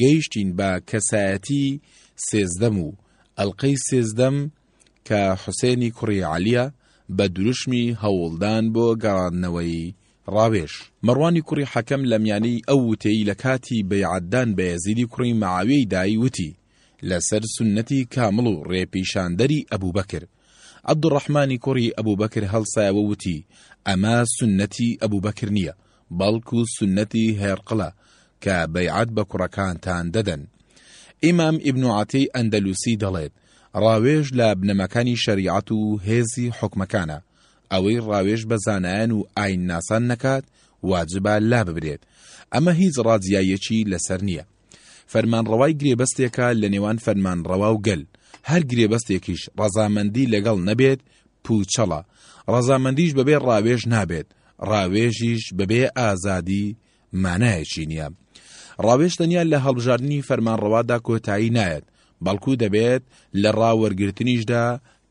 گەیشتین بە کەسایەتی سێزدەم و ئەڵقەی سێزدەم کە حوسێنی کوڕی عەلیە بە دروشمی هەوڵدان بۆ گەڕاندنەوەی ڕاوێژ مەڕوانی کوڕی حەکەم لە میانەی ئەو وتەی لە کاتی بەیعەتدان بە یەزیدی کوڕی مەعاویەی دای وتی لەسەر سوننەتی کامڵ و ڕێپیشاندەری ئەبوبەکر عەبدوڕەحمانی کوڕی ئەبوبەکر هەڵسایەوە وتی ئەمە سوننەتی ئەبوبەکر نییە بەڵکو سوننەتی هێرقلە کە بەیعەت بە کوڕەکانتان دەدەن. ئیمام ئیبن عەتیی ئەندەلوسی دەڵێت، ڕاوێژ لە بنەماکانی شەریعەت و هێزی حوکمەکانە، ئەوەی ڕاوێژ بە زانایان و ئایینناسان نەکات، واجبە لاببرێت، ئەمە هیچ ڕاجیاییەکی لەسەر نییە. فەرمانڕەوای گرێبەستێکە لە نێوان فەرمانڕەوا و گەل، هەر گرێبەستێکیش ڕەزامەندی لەگەڵ نەبێت پووچەڵە، ڕەزامەندیش بەبێ ڕاوێژ نابێت، ڕاوێژیش بەبێ ئازادی مانایەکی نییە. ڕاوێژ تەنیا لە هەڵبژاردنی فەرمانڕەوادا کۆتایی نایەت، بەڵکو دەبێت لە ڕا وەرگرتنیشدا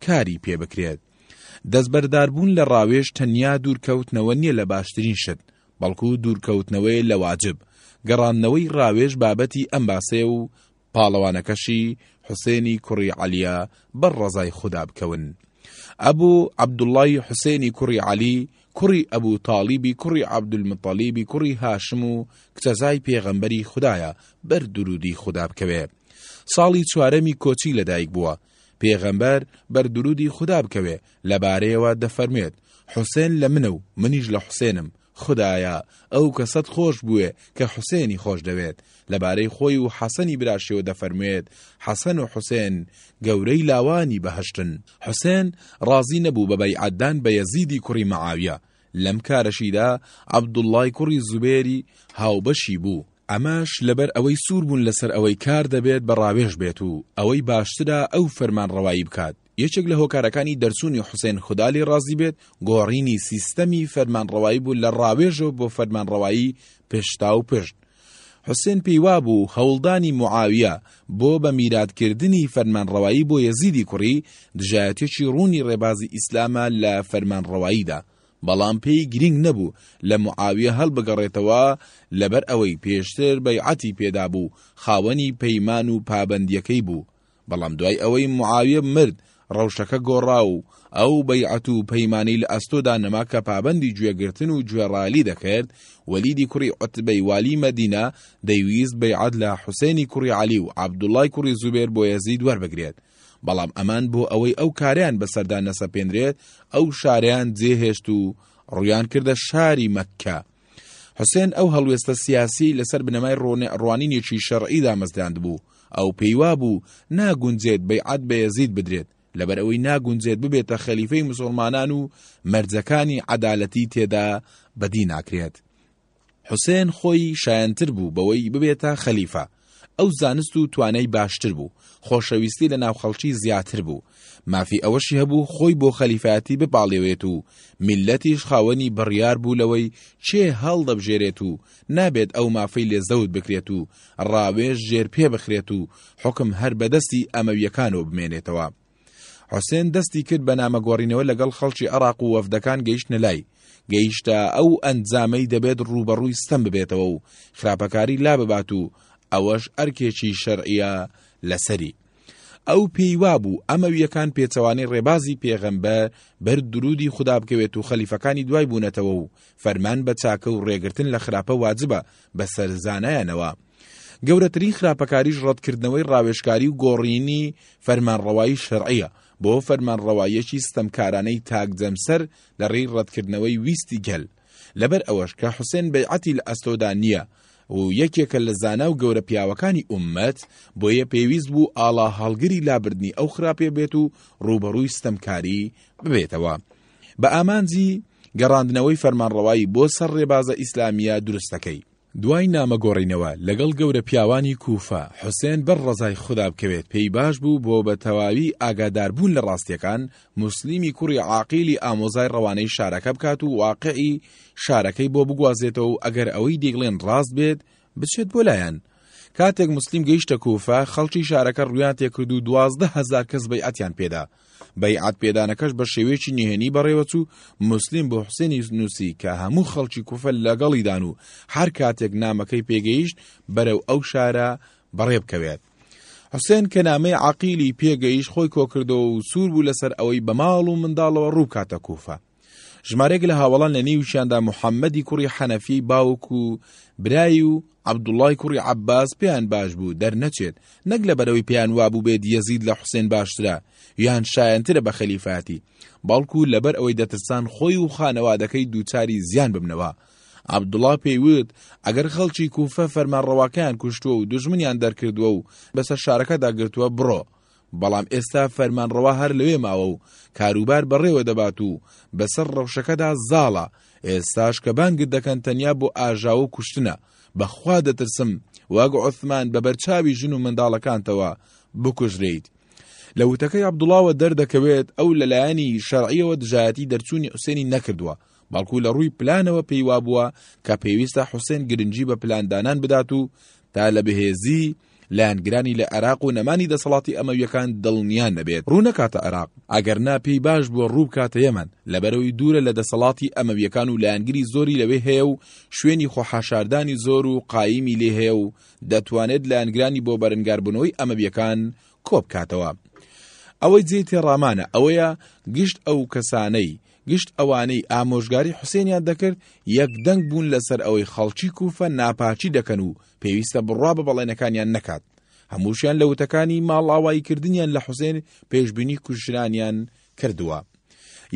کاری پێ بکرێت. دەستبەرداربوون لە ڕاوێژ تەنیا دوورکەوتنەوە نییە لە باشترین شت، بەڵکو دوورکەوتنەوەیە لە واجب، گەڕاندنەوەی ڕاوێژ بابەتی ئەم باسەیە و پاڵەوانەکەشی حوسێنی کوڕی عەلیە بەر ڕەزای خودا بکەون. ئەبوو عەبدوڵڵای حوسێنی کوڕی عەلی کوڕی ئەبوو تاڵیبی کوڕی عەبدولموتەڵیبی کوڕی هاشم و کچەزای پێغەمبەری خودایە بەر دروودی خودا بکەوێ ساڵی چوارەمی کۆچی لەدایک بووە، پێغەمبەر، بەر دروودی خودا بکەوێ، لەبارەیەوە دەفەرموێت، حوسێن لە منە و منیش لە حوسێنم، خودایە ئەو کەسەت خۆش بوێ کە حوسێنی خۆش دەوێت، لەبارەی خۆی و حەسەنی براشیەوە دەفەرموێت، حەسەن و حوسێن گەورەی لاوانی بەهەشتن. حوسێن ڕازی نەبوو بە بەیعەتدان بە یەزیدی کوڕی مەعاویە، لەم کارەشیدا عەبدوڵڵای کوڕی زوبێری هاوبەشی بوو، ئەمەش لەبەر ئەوەی سوور بوون لەسەر ئەوەی کار دەبێت بە ڕاوێژ بێت و ئەوەی باشترە ئەو فەرمانڕەوایی بکات، یەکێک لە هۆکارەکانی دەرچوونی حوسێن خودا لێی ڕازی بێت گۆڕینی سیستەمی فەرمانڕەوایی بوو لە ڕاوێژەوە بۆ فەرمانڕەوایی پشتاوپشت، حوسێن پێیوابوو هەوڵدانی موعاویە بۆ بە میرات کردنی فەرمانڕەوایی بۆ یەزیدی کوڕی، دژایەتیەکی ڕوونی ڕێبازی ئیسلامە لە فەرمانڕەواییدا، بەڵام پێی گرینگ نەبوو لە موعاویە هەڵبگەڕێتەوە لەبەر ئەوەی پێشتر بەیعەتی پێدابوو، خاوەنی پەیمان و پابەندیەکەی بوو، بەڵام دوای ئەوەی معاویە مرد ڕەوشەکە گۆڕا و ئەو بەیعەت و پەیمانەی لە ئەستۆدا نەما کە پابەندی گوێگرتن و گوێڕایەلی دەکرد، وەلیدی کوڕی عوتبەی والی مەدینە دەیویست بەیعەت لە حوسەینی کوڕی عەلی و عەبدوڵڵای کوڕی زوبێر بۆ یەزید وەربگرێت، بەڵام ئەمان بۆ ئەوەی ئەو کارەیان بەسەردا نەسەپێنرێت ئەو شارەیان جێهێشت و ڕوویان کردە شاری مەککە. حوسێن ئەو هەڵوێستە سیاسیەی لەسەر بنەمای ڕوانینێکی شەرعی دامەزراندبوو، ئەو پێیوابوو ناگونجێت بەیعەت بە یەزید بدرێت، لەبەرئەوەی ناگونجێت ببێتە خەلیفەی مسوڵمانان و مەرجەکانی عەدالەتی تێدا بەدی ناکرێت. حوسێن خۆی شایەنتر بوو بەوەی ببێتە خەلیفە، ئەو زانست و توانای باشتر بوو، خۆشەویستی لە ناو خەڵکی زیاتر بوو، مافی ئەوەشی هەبوو خۆی بۆ خەلیفایەتی بپاڵێوێت و میللەتیش خاوەنی بڕیار بوو لەوەی کێ هەڵدەبژێرێت و نابێت ئەو مافەی لێ زەوت بکرێت و ڕاوێژ ژێرپێ بخرێت و حوکم هەر بە دەستی ئەمەوییەکانەوە بمێنێتەوە. حوسێن دەستی کرد بە نامەگۆڕینەوە لەگەڵ خەڵکی عراق و وەفدەکان گەیشتنە لای گەیشتە ئەو ئەنجامەی دەبێت ڕووبەڕووی ستەم ببێتەوە و خراپەکاری لا ببات و ئەوەش ئەرکێکی شەرعە لەسەری ئەو پێی وابوو ئەمەویەکان پێچەوانەی ڕێبازی پێغەمبە بەر درودی خوددا بکەوێت و خەلیفەکانی دوای بوونەتەوە و فەرمان بە چاکە و ڕێگرتن لە خراپە واجبە بەسەر زانایانەوە. گەورەترین خراپەکاریش ڕەتکردنەوەی ڕاوێژکاری و گۆڕینی فەرمانڕەوایی شەرعیە بۆ فەرمانڕەواییەکی ستەمکارانەی تاک جەمسەر لە ڕێی ڕەتکردنەوەی ویستی گەل. لەبەر ئەوەش کە حوسێن بەیعەتی لە ئەستۆدا نیە و یەکێکە لە زانا و گەورە پیاوەکانی ئوممەت، بۆیە پێویست بوو ئاڵا هەڵگری لابردنی ئەو خراپیە بێت و ڕووبەڕووی ستەمکاری ببێتەوە. بە ئامانجی. گەڕاندنەوەی فەرمانڕەوایی بۆ سەر ڕێبازە ئیسلامییە دروستەکەی. دوای نامە گۆڕینەوە لەگەڵ گەورە پیاوانی کوفە، حوسێن بەر ڕەزای خودا بکەوێت پێی باش بوو بۆ بە تەواوی ئاگادار بوون لە ڕاستیەکان موسلیمی کوڕی عاقیلی ئامۆزای ڕەوانەی شارەکە بکات و واقعی شارەکەی بۆ بگوازێتەوە و ئەگەر ئەوەی دەیڵێن ڕاست بێت بچێت بۆ لایان کاتێک موسلیم گەیشتە کوفە خەڵکی شارەکە ڕویان تێکرد و دوازدە هەزار کەس بەیعەتیان پێدا بەیعەت پێدانەکەش بە شێوەیەکی نهێنی بەڕێوەچوو، موسلیم بۆ حوسێنی نووسی کە هەموو خەڵکی کوفە لەگەڵیدان و هەر کاتێک نامەکەی پێگەیشت بەرەو ئەو شارە بەڕێبکەوێت. حوسێن کە نامەی عەقیلی پێگەیشت خۆی کۆکردەوە و سوور بوو لەسەر ئەوەی بە ماڵ و منداڵەوە ڕووبکاتە کوفە. ژمارێک لە هاوەڵان لە نێویشیاندا محەممەدی کوڕی حەنەفی باوک و برایی و عەبدوڵای کوڕی عەباس پێیان باش بوو دەرنەچێت نەک لە بەرەوەی پێیان وابوو بێت یەزید لە حوسێن باشترە یان شایەنترە بە خەلیفاتی بەڵکو لەبەر ئەوەی دەترسان خۆی و خانەوادەکەی دووچاری زیان ببنەوە عبدوڵا پێیوت ئەگەر خەڵکی کوفە فەرمانڕەواکەیان کوشتووە و دژمنیان دەرکردووە و بەسەر شارەکەدا گرتووە بڕۆ بەڵام ئێستا فەرمانڕەوا هەر لەوێ ماوە و کاروبار بەڕێوە دەبات و بەسەر ڕەوشەکەدا زاڵە، ئێستاش کە بانگت دەکەن تەنیا بۆ ئاژاوە و کوشتنە، بەخوا دەترسم وەک عوسمان بەبەر چاوی ژن و منداڵەکانتەوە بکوژرێیت. لە وتەکەی عەبدوڵاوە دەردەکەوێت ئەو لەلایەنی شەرعییەوە دژایەتی دەرچوونی حوسێنی نەکردووە، بەڵکو لە ڕووی پلانەوە پێی وابووە کە پێویستە حوسێن گرنگی بە پلاندانان بدات و تا لە بەهێزی لایەنگرانی لە عێراق و نەمانی دەسەڵاتی ئەمەویەکان دڵنیا نەبێت ڕوو نەکاتە عێراق ئەگەر نا پێی باش بووە ڕوو بکاتە یەمەن لەبەرەوەی دوورە لە دەسەڵاتی ئەمەویەکان و لایەنگری زۆری لەوێ هەیە و شوێنی خۆحاشاردانی زۆر و قایمی لێ هەیە و دەتوانێت لایەنگرانی بۆ بەرنگاربوونەوەی ئەمەویەکان کۆبکاتەوە ئەوەی جێی تێڕامانە ئەوەیە گشت ئەو کەسانەی گشت ئەوانەی ئامۆژگاری حوسێنیان دەکرد یەک دەنگ بوون لەسەر ئەوەی خەڵکی کوفە ناپاکی دەکەن و پێویستە بڕوا بە بەڵێنەکانیان نەکات، هەمووشیان لە وتەکانی ماڵئاوایی کردنیان لە حوسێن پێشبینی کوژرانیان کردووە.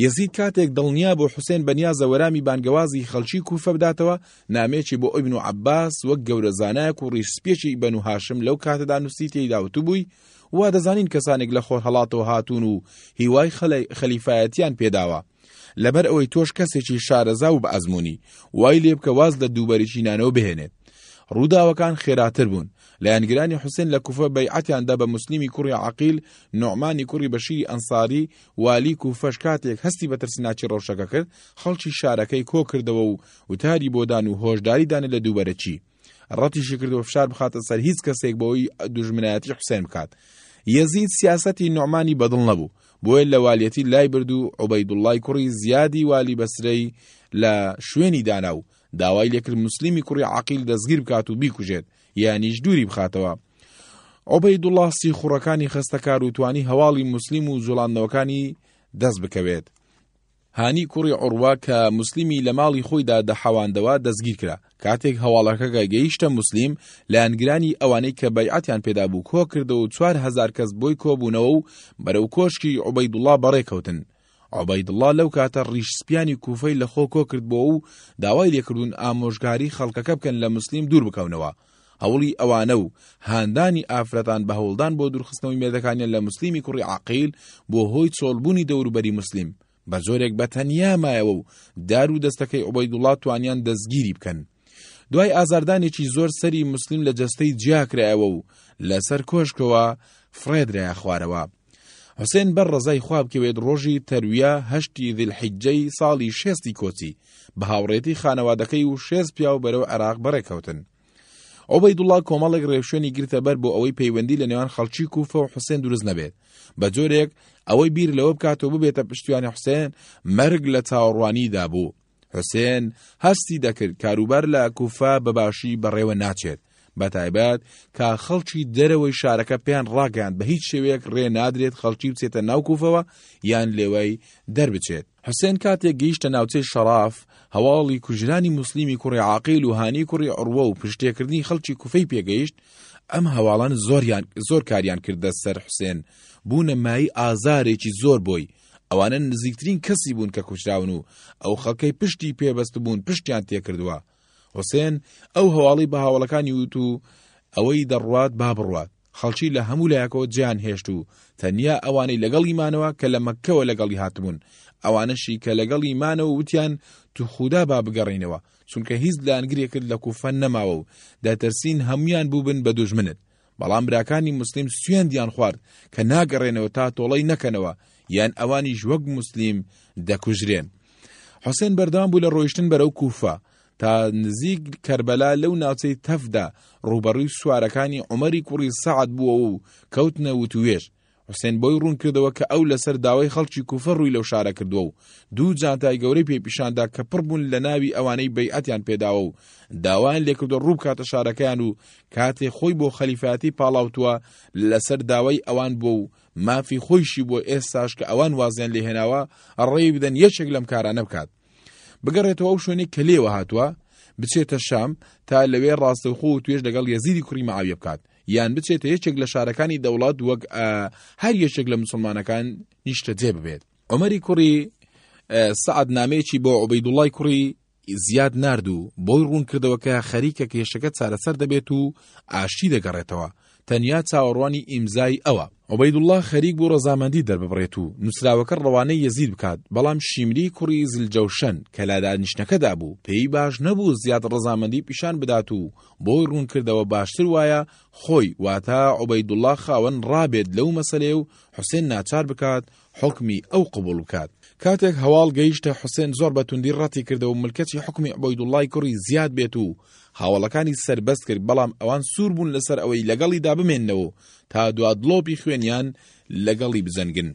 یەزید کاتێک دڵنیا بوو حوسێن بەنیازە وەرامی بانگەوازی خەڵکی کوفە بداتەوە، نامەیەکی بۆ ئیبن عەباس وەک گەورە زانایەک و ڕیش سپیەکی بەنو هاشم لەو کاتەدا نووسی تێیدا وتبووی، وا دەزانین کەسانێک لە خۆرهەڵاتەوە هاتوون و هیوای خەلیفایەتیان پێداوە، لەبەر ئەوەی تۆش کەسێکی شارەزا و بەئەزموونی، وای لێبکە واز لە دووبەرەکینانەوە بهێنێت. ڕووداوەکان خێراتر بوون، لایەنگرانی حوسێن لە کوفە بەیعەتیان دا بە موسلیمی کوڕی عەقیل، نوعمانی کوڕی بەشیری ئەنساری، والی کوفەش کاتێک هەستی بە ترسناکی ڕەوشەکە کرد، خەڵکی شارەکەی کۆکردەوە و وتاری بۆ دان و هۆشداری دانی لە دووبەرەکی. ڕەتیشی کردەوە فشار بخاتە سەر هیچ کەسێک بەوەی دوژمنایەتی حوسێن بکات یەزید سیاسەتی نوعمانی بەدڵ نەبوو بۆیە لە والیەتی لای برد و عوبەیدوڵای کوڕی زیادی والی بەسرەی لە شوێنی دانا و داوای لێکرد مسللیمی کوڕی عقیل دەستگیر بکات و بیکوژێت یانیش دووری بخاتەوە عوبەیدوڵا سی خوڕەکانی خستەکار و توانی هەواڵی مسللیم و جوڵاندنەوەکانی دەست بکەوێت هانی کوڕی عوروە کە موسلیمی لە ماڵی خۆیدا دەحەواندەوە دەستگیرکرا، کاتێک هەواڵەکەکە گەیشتە موسلیم لایەنگرانی ئەوانەی کە بەیعەتیان پێدابوو کۆکردەوەو چوار هەزار کەس بۆی کۆبوونەوەو بەرەو کۆشکی عوبەیدوڵڵا بەڕێکەوتن، عوبەیدوڵڵا لەو کاتە ڕیش سپیانی کوفەی لەخۆ کۆکردبوەوەو داوای لێکردوون ئامۆژگاری خەڵکەکە بکەن لە موسلیم دووربکەونەوە، هەوڵی ئەوانە و هاندانی ئافرەتان بە هەوڵدان بۆ دوورخستنەوەی مێردەکانیان لە موسلیمی کوڕی عەقیل بووە هۆی چۆڵبوونی دەوروبەری موسلیم، بە جۆرێک بە تەنیا مایەوە و دار و دەستەکەی عوبەیدوڵڵا توانیان دەستگیری بکەن. دوای ئازاردانێکی زۆر سەری موسلیم لە جەستەی جیاکرایەوە و لەسەر کۆشکەوە فڕێدرایە خوارەوە. حوسێن بەر ڕەزای خوا بکەوێت ڕۆژی تەرویە هەشتی ذی الحیجەی ساڵی شێستی کۆچی بە هاوڕێتی خانەوادەکەی و شێست پیاو بەرەو عێراق بەڕێکەوتن عوبەیدوڵڵا کۆمەڵێک ڕێوشوێنی گرتە بەر بۆ ئەوەی پەیوەندی لە نێوان خەڵکی کوفە و حوسێن دروست نەبێت بە جۆرێک ئەوەی بیر لەوە بکاتەوە ببێتە پشتیوانی حوسێن مەرگ لە چاوەڕوانیدا بوو حوسێن هەستی دەکرد کاروبار لە کوفە بەباشی بەڕێوە ناچێت بەتایبەت کە خەڵکی دەرەوەی شارەکە پێیان ڕاگەیان بە هیچ شێوەیەک ڕێ نادرێت خەڵکی بچێتە ناوکوفەوە یان لێوەی دەربچێت حسێن کاتێک گەیشتە ناوچەی شەراف هەواڵی کوژرانی مسللیمی کوڕی عقیل و هانی کوڕی ئەڕوە و پشتێکردنی خەڵکی کوفەی پێگەیشت ئەم هەواڵان زۆریان زۆر کاریان کردە سەر حسێن بوونە مای ئازارێکی زۆر بۆی ئەوانە نزیکترین کەسی بوون کە کوژراون و ئەو خەڵکەی پشتی پێبەستبوون پشتیان تێکردووە. حوسێن ئەو هەواڵی بە هاوڵەکانی وت و ئەوەی دەڕوات با بڕوات. خەڵکی لە هەموو لایەکەوە جێیان هێشت و تەنیا ئەوانەی لەگەڵی مانەوە کە لە مەککەوە لەگەڵی هاتبوون، ئەوانەشی کە لەگەڵی مانەوە وتیان توخودا با بگەڕێینەوە، چونکە هیچ لایەنگرێکت لە کوفە نەماوە و دەترسین هەموویان بووبن بە دوژمنت. بەڵام براکانی موسلیم سوێندیان خوارد کە ناگەڕێنەوە تا تۆڵەی نەکەنەوە یان ئەوانیش وەک موسلیم دەکوژرێن. حوسێن بەردەوام بوو لە ڕۆیشتن بەرەو کوفە تا نزیک کەربەلا لەو ناوچەی تەفدا ڕووبەڕووی سوارەکانی عومەری کوڕی سەعد بووەوە و کەوتنە وتووێژ. حوسێن بۆی ڕوونکردەوە کە ئەو لەسەر داوای خەڵکی کوفە ڕووی لەو شارە کردووە و دوو جانتای گەورەی پێ پیشاندا کە پڕ بوون لە ناوی ئەوانەی بەیعەتیان پێداوە و داوایان لێکردووە ڕوو بکاتە شارەکەیان و کاتێ خۆی بۆ خەلیفاتی پاڵاوتووە لەسەر داوای ئەوان بووە و مافی خۆیشی بۆ ئێستاش کە ئەوان وازیان لێهێناوە ڕێی بدەن یەکێک لەم کارانە بکات بگەڕێتەوە ئەو شوێنێک کە لێوە هاتووە بچێتە شام تا لەوێ ڕاستەوخۆ و توێش لەگەڵ یەزیدی کوڕی مەعاویە بکات یان بچێتە یەکێک لە شارەکانی دەوڵەت وەک ئە هەر یەکێک لە مسلمانەکان نیشتەجێ ببێت عمەری کوڕی سعد نامەیەکی بۆ عوبەیدوڵای کوڕی زیاد نرد و بۆی ڕوونکردەوە کە خەریکە کێشەکە چارەسەر دەبێت و ئاشتی دەگەڕێتەوە تەنیا چاوەڕوانی ئیمزای ئەوە عوبەیدوڵڵا خەریک بوو ڕەزامەندی دەرببڕێت و نووسراوەکە ڕەوانەی یەزید بکات، بەڵام شیمری کوڕی زلجەوشەن کە لە دانیشتنەکەدا بوو، پێی باش نەبوو زیاد ڕەزامەندی پیشان بدات و بۆی ڕوونکردەوە باشتر وایە خۆی، واتە عوبەیدوڵڵا خاوەن ڕا بێت لەو مەسەلەیە و حوسێن ناچار بکات حوکمی ئەو قبوڵ بکات. کاتێک هەواڵ گەیشتە حوسێن زۆر بە توندی ڕەتی کردەوە ملکەچی حوکمی عوبەیدوڵڵای کوڕی زیاد بێت و هاوەڵەکانی سەربەست کرد بەڵام ئەوان سوور بوون لەسەر ئەوەی لەگەڵیدا بمێننەوە و تا دوا دڵۆپی خوێنیان لەگەڵی بجەنگن.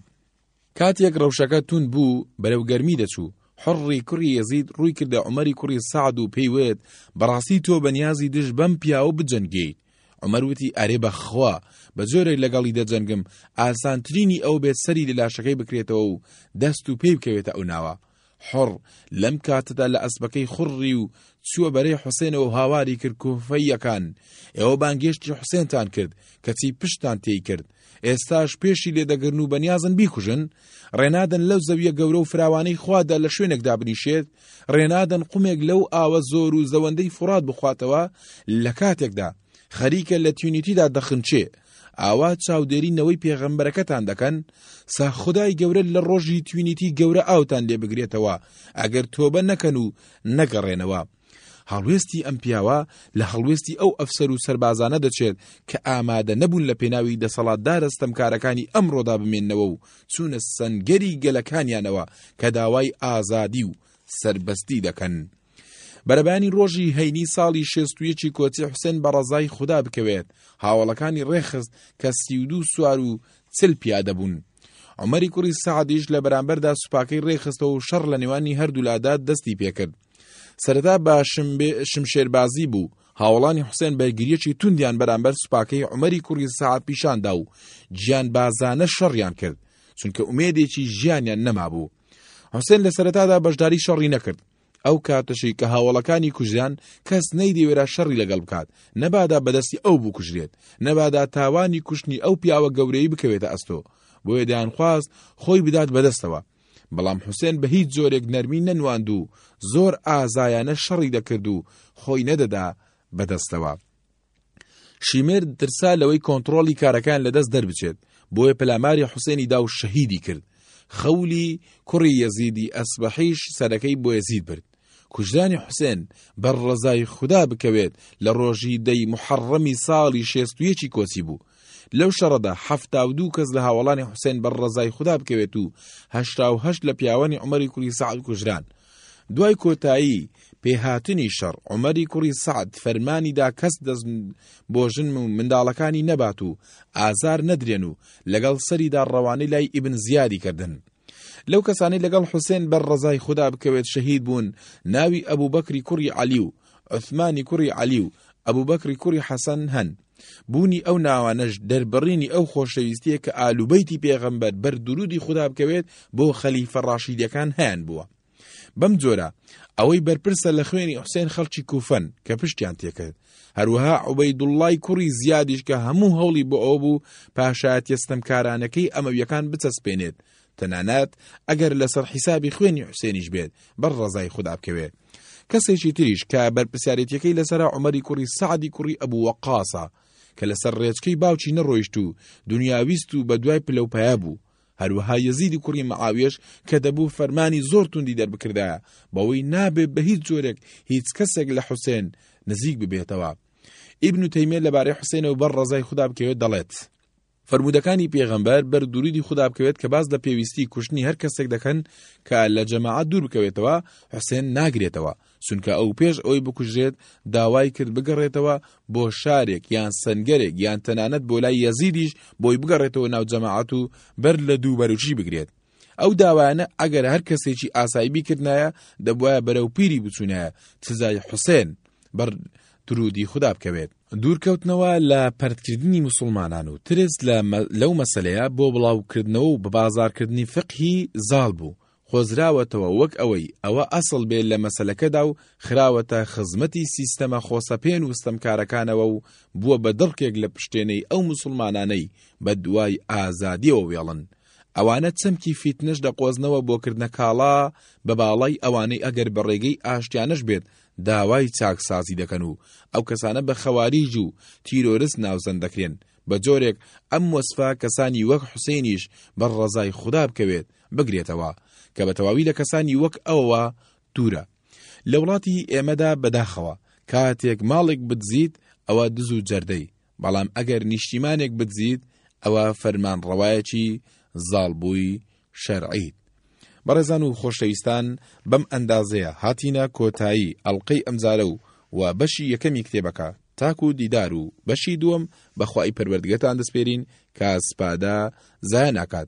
کاتێک ڕەوشەکە توند بوو بەرەو گەرمی دەچوو، حوڕی کوڕی یەزید ڕووی کردە عومەری کوڕی سەعد و پێی وت، بەڕاستی تۆ بەنیازی دژ بەم پیاوە بجەنگێیت، عومەر وتی، ئەرێ بەخوا بە جۆرێک لەگەڵی دەجەنگم ئاسانترینی ئەوە بێت سەری لە لاشەکەی بکرێتەوە و دەست و پێی بکەوێتە ئەو ناوە. حوڕ لەم کاتەدا لە ئەسپەکەی خوڕی و چووە بەرەی حوسێنەوە هاواری کرد کوفەیەکان ئێوە بانگێشتی حوسێنتان کرد کەچی پشتتان تێی کرد ئێستاش پێشی لێ دەگرن و بەنیازن بیکوژن، ڕێنادەن لەو زەویە گەورە و فراوانەی خوادا لە شوێنێک دابنیشێت، ڕێنادەن قومێک لەو ئاوە زۆر و زەوەندەی فوڕات بخواتەوە لە کاتێکدا خەریکە لە تیونیتیدا دەخنچێ، ئاوا چاودێری نەوەی پێغەمبەرەکەتان دەکەن، سا خودای گەورە لە ڕۆژی توینیتی گەورە ئاوتان لێ بگرێتەوە ئەگەر تۆبە نەکەن و نەگەڕێنەوە. هەڵوێستی ئەم پیاوە لە هەڵوێستی ئەو ئەفسەر و سەربازانە دەچێت کە ئامادە نەبوون لە پێناوی دەسەڵاتدارە ستەمکارەکانی ئەمڕۆدا بمێنەوە و چوونە سەنگەری گەلەکانیانەوە کە داوای ئازادی و سەربەستی دەکەن. بەرەبانی ڕۆژی هەینی ساڵی شێستویەکی کۆچی حوسێن بە ڕەزای خوددا بکەوێت هاوڵەکانی ڕێخست کە سیودو سوار و چل پیادە بوون. عمەری کوڕی سعدیش لە بەرامبەردا سوپاکەی ڕێخستەوە و شەڕ لە نێوانی هەردوولادا دەستی پێکرد. سەرەتا بە شمشێربازی بوو، هاوەڵانی حوسێن بەرگریەکی توندیان بەرامبەر سوپاکەی عمەری کوڕی سەعد پیشاندا و گیان بازانە شەڕیان کرد چونکە ئومێدێکی ژیانیان نەمابوو حوسێن لە سەرەتادا بەشداری شەڕی نەکرد ئەو کاتەشی کە هاوڵەکانی کوژیان کەس نەیدەوێرا شەڕی لەگەڵ بکات نەبادا بەدەستی ئەو بوو کوژرێت نەبادا تاوانی کوشتنی ئەو پیاوە گەورەی بکەوێتە ئەستۆ بۆیە دەیانخواست خۆی بدات بەدەستەوە بەڵام حوسێن بە هیچ جۆرێک نەرمی نەنواند و زۆر ئازایانە شەڕی دەکرد و خۆی نەدەدا بەدەستەوە. شیمێر ترسا لەوەی کۆنتترۆڵی کارەکان لەدەست دەربچێت بۆیە پەلاماری حوسێنی دا و شەهیدی کرد. خەولی کوڕی یەزیدی ئەسبەحیش سەرەکەی بۆ یەزید برد. کوژرانی حوسێن بەر ڕەزای خودا بکەوێت لە ڕۆژی دەی موحەڕەمی ساڵی شێست و یەکی کۆچی بوو. لەو شەڕەدا حەفتا و دوو کەس لە هاوەڵانی حوسێن بەر ڕەزای خودا بکەوێت و هەشتا و هەشت لە پیاوانی عومەری کوڕی سەعد کوژران. دوای کۆتایی پێهاتنی شەڕ عومەری کوڕی سەعد فەرمانی دا کەس دەست بۆ ژن و منداڵەکانی نەبات و ئازار نەدرێن و لەگەڵ سەریدا ڕەوانەی لای ئیبن زیادی کردن. لەو کەسانەی لەگەڵ حوسێن بەر ڕەزای خودا بکەوێت شەهید بوون ناوی ئەبوبەکری کوڕی عەلی و عوسمانی کوڕی عەلی و ئەبوبەکری کوڕی حەسەن هەن بوونی ئەو ناوانەش دەربڕینی ئەو خۆشەویستیە کە ئالوبەیتی پێغەمبەر بەر درودی خودا بکەوێت بۆ خەلیفە ڕاشیدەکان هەیان بووە بەم جۆرە ئەوەی بەرپرسە لە خوێنی حوسێن خەڵکی کوفەن کە پشتیان تێکرد هەروەها عوبەیدوڵڵای کوڕی زیادیش کە هەموو هەوڵی بۆ ئەو بوو پاشایەتە ستەمکارانەکەی ئەمەویەکان بچەسپێنێت تەنانەت ئەگەر لەسەر حیسابی خوێنی حوسێنیش بێت بەر ڕزای خوددا بکەوێت کەسێکی تریش کە بەرپسیارەتەکەی لەسرا عمەری کوڕی سعدی کوڕی ئەبوو وەقاسە کە لەسەر ڕێچکەی باوکی نەڕۆیشت و دنیاویست و بە دوای پلەپایە بوو هەروەها یەزیدی کوڕی مەعاویەش کە دەبوو فەرمانی زۆر توندی دەربکردایە بەوەی نابێ بە هیچ جۆرێک هیچ کەسێک لە حوسێن نزیک ببێتەوە. ئیبن تەیمیە لەبارەی حوسێنەوە بەر ڕەزای خودا بکەوێت دەڵێت. فەرموودەکانی پێغەمبەر بەر دروودی خودا بکەوێت کە باس لە پێویستی کوشتنی هەر کەسێک دەکەن کە لە جەماعەت دوور بکەوێتەوە حوسێن ناگرێتەوە چونکە ئەو پێش ئەوەی بکوژرێت داوای کرد بگەڕێتەوە بۆ شارێک یان سەنگەرێک یان تەنانەت بۆ لای یەزیدیش بۆی بگەڕێتەوە ناو جەماعەت و بەر لە دوو بەروچی بگرێت ئەو داوایانە ئەگەر هەر کەسێکی ئاسایی بیکردایە دەبواە بەرەو پیری بچوونایە سزای حوسێن بەر درودی خوددا بکەوێت دوورکەوتنەوە لە پەرتکردنی مسلمانان و ترس لەو مەسلەیە بۆ بڵاوکردنەوە و بە بازارکردنی فقهی زاڵ بوو قۆزراوەتەوە وەک ئەوەی ئەوە ئەسڵ بێ لە مەسەلەکەدا و خراوەتە خزمەتی سیستەمە خۆسەپێن و ستەمکارەکانەوە و بووە بە دڕکێک لە پشتێنەی ئەو موسڵمانانەی بە دوای ئازادیەوە وێڵن ئەوانە چەمکی فیتنەش دەقۆزنەوە بۆ کردنە کاڵا بە باڵای ئەوانەی ئەگەر بە ڕێگەی ئاشتیانەش بێت داوای چاکسازی دەکەن و ئەو کەسانە بە خەواریج و تیرۆرس ناوزەند دەکرێن بە جۆرێک ئەم وەسفا کەسانی وەک حوسێنیش بە ڕەزای خوددا بکەوێت بگرێتەوە کە بە تەواوی لە کەسانی وەک ئەوەوە دوورە. لە وڵاتی ئێمەدا بەداخەوە کاتێک ماڵێک بدزیت ئەوە دز و جەردەی، بەڵام ئەگەر نیشتیمانێک بدزیت ئەوە فەرمانڕەوایەکی زاڵبووی شەرعیت. بەڕێزان و خۆشەویستان بەم ئەندازەیە هاتینە کۆتایی ئەڵقەی ئەمجارە و وە بەشی یەکەمی کتێبەکە تاکو دیدار و بەشی دووەم بەخوای پەروەردگەتان دەسپێرین کە سپادە زایە ناکات.